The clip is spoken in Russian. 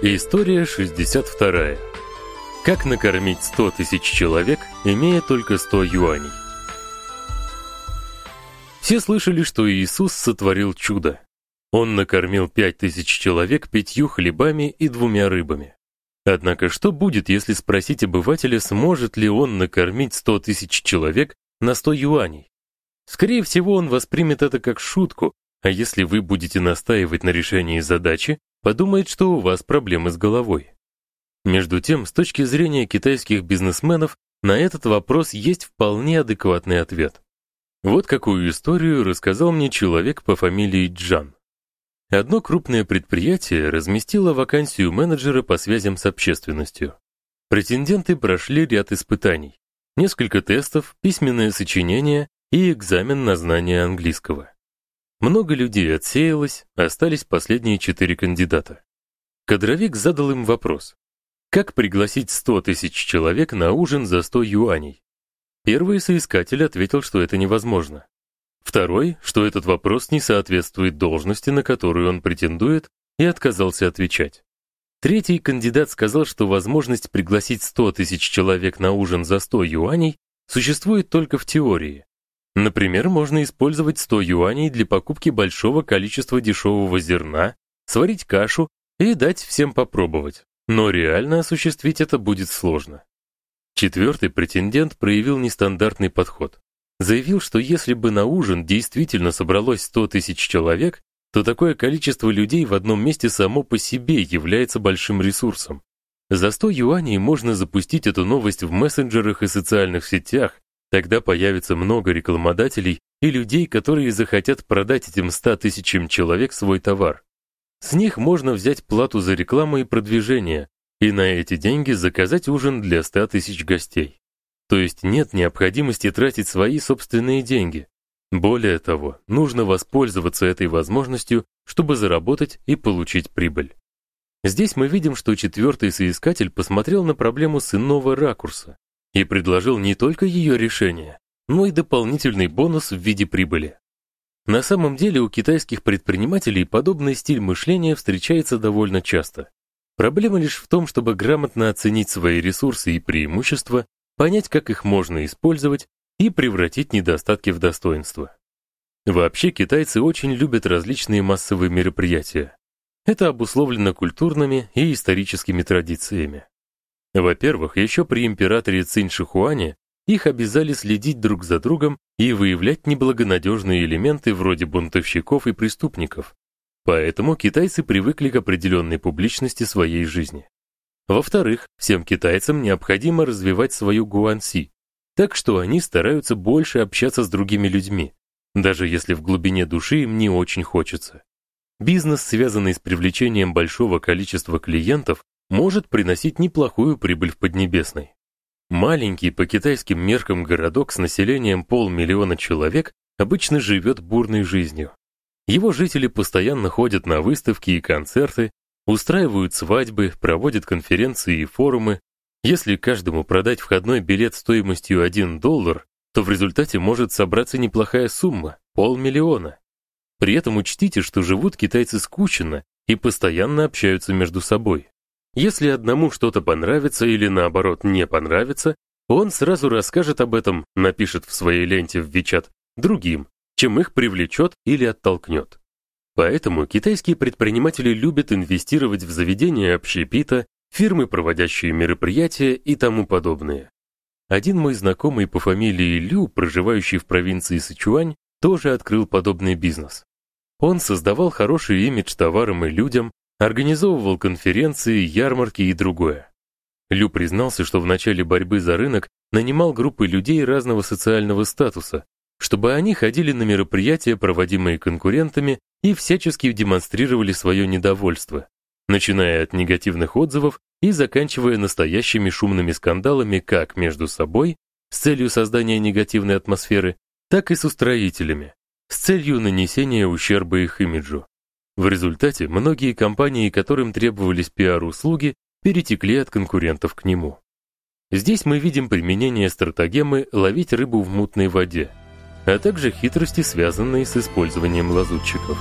История 62. Как накормить 100 тысяч человек, имея только 100 юаней? Все слышали, что Иисус сотворил чудо. Он накормил пять тысяч человек пятью хлебами и двумя рыбами. Однако что будет, если спросить обывателя, сможет ли он накормить 100 тысяч человек на 100 юаней? Скорее всего, он воспримет это как шутку, а если вы будете настаивать на решении задачи, подумает, что у вас проблемы с головой. Между тем, с точки зрения китайских бизнесменов, на этот вопрос есть вполне адекватный ответ. Вот какую историю рассказал мне человек по фамилии Джан. Одно крупное предприятие разместило вакансию менеджера по связям с общественностью. Претенденты прошли ряд испытаний: несколько тестов, письменное сочинение и экзамен на знание английского. Много людей отсеялось, остались последние четыре кандидата. Кадровик задал им вопрос: как пригласить 100 тысяч человек на ужин за 100 юаней? Первый соискатель ответил, что это невозможно. Второй, что этот вопрос не соответствует должности, на которую он претендует, и отказался отвечать. Третий кандидат сказал, что возможность пригласить 100 тысяч человек на ужин за 100 юаней существует только в теории. Например, можно использовать 100 юаней для покупки большого количества дешевого зерна, сварить кашу и дать всем попробовать. Но реально осуществить это будет сложно. Четвертый претендент проявил нестандартный подход. Заявил, что если бы на ужин действительно собралось 100 тысяч человек, то такое количество людей в одном месте само по себе является большим ресурсом. За 100 юаней можно запустить эту новость в мессенджерах и социальных сетях, Тогда появится много рекламодателей и людей, которые захотят продать этим 100 тысячам человек свой товар. С них можно взять плату за рекламу и продвижение, и на эти деньги заказать ужин для 100 тысяч гостей. То есть нет необходимости тратить свои собственные деньги. Более того, нужно воспользоваться этой возможностью, чтобы заработать и получить прибыль. Здесь мы видим, что четвертый соискатель посмотрел на проблему с иного ракурса и предложил не только ее решение, но и дополнительный бонус в виде прибыли. На самом деле у китайских предпринимателей подобный стиль мышления встречается довольно часто. Проблема лишь в том, чтобы грамотно оценить свои ресурсы и преимущества, понять, как их можно использовать и превратить недостатки в достоинства. Вообще китайцы очень любят различные массовые мероприятия. Это обусловлено культурными и историческими традициями. Во-первых, еще при императоре Цинь Шихуане их обязали следить друг за другом и выявлять неблагонадежные элементы вроде бунтовщиков и преступников. Поэтому китайцы привыкли к определенной публичности своей жизни. Во-вторых, всем китайцам необходимо развивать свою гуанси, так что они стараются больше общаться с другими людьми, даже если в глубине души им не очень хочется. Бизнес, связанный с привлечением большого количества клиентов, может приносить неплохую прибыль в Поднебесной. Маленький по китайским меркам городок с населением полмиллиона человек обычно живет бурной жизнью. Его жители постоянно ходят на выставки и концерты, устраивают свадьбы, проводят конференции и форумы. Если каждому продать входной билет стоимостью 1 доллар, то в результате может собраться неплохая сумма полмиллиона. При этом учтите, что живут китайцы скучно и постоянно общаются между собой. Если одному что-то понравится или наоборот не понравится, он сразу расскажет об этом, напишет в своей ленте в WeChat другим, чем их привлечет или оттолкнет. Поэтому китайские предприниматели любят инвестировать в заведения общепита, фирмы, проводящие мероприятия и тому подобное. Один мой знакомый по фамилии Лю, проживающий в провинции Сычуань, тоже открыл подобный бизнес. Он создавал хороший имидж товарам и людям, Организовывал конференции, ярмарки и другое. Лю признался, что в начале борьбы за рынок нанимал группы людей разного социального статуса, чтобы они ходили на мероприятия, проводимые конкурентами, и всячески демонстрировали свое недовольство, начиная от негативных отзывов и заканчивая настоящими шумными скандалами как между собой с целью создания негативной атмосферы, так и с устроителями с целью нанесения ущерба их имиджу. В результате многие компании, которым требовались пиар-услуги, перетекли от конкурентов к нему. Здесь мы видим применение стратегемы ловить рыбу в мутной воде, а также хитрости, связанные с использованием лазутчиков.